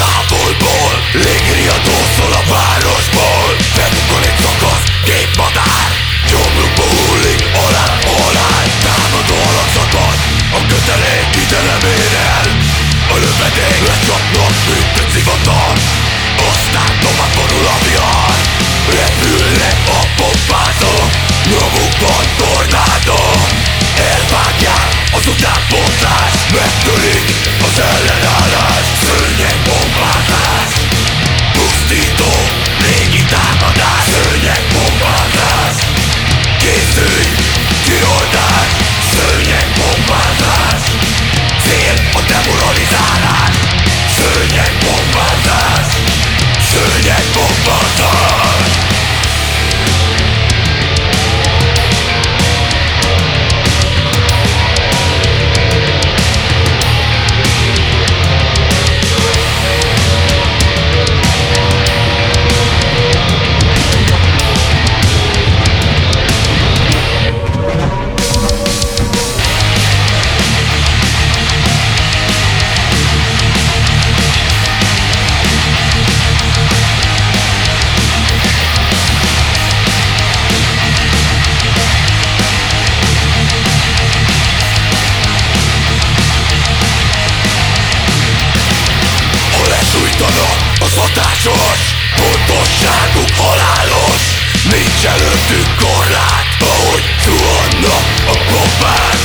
távolból Légria dosszol a városból. Felbukkan egy szakasz, két madár. Gyomrukba hullik, alá, alá Támadó alak szakad, a kötelék ide nem ér el A lövedék lecsapnak, mint egy zivatar Aztán tovább vonul a vihar. Repülnek a pompázok, nyomukban tornádok Elvágják az utánpótlás, megtörik az ellenet Utána az hatásos Pontosságuk halálos. Nincs előttük korlát Ahogy zuhannak a pompák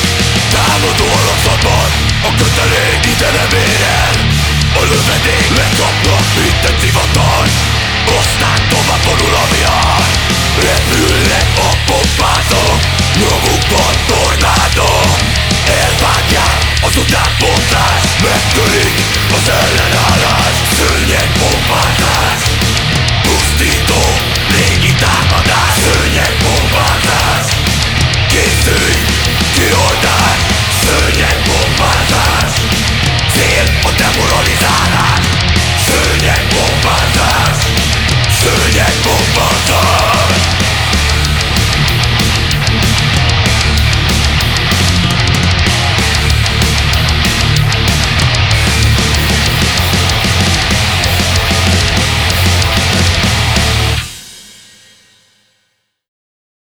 Támadó alakzatban A kötelék ide nem ér A lövedék megkapnak minden divatal Aztán tovább vonul a vihar. Repülnek a pompátok Nyomukban tornádok. Elvágják az utánpontást Megtöri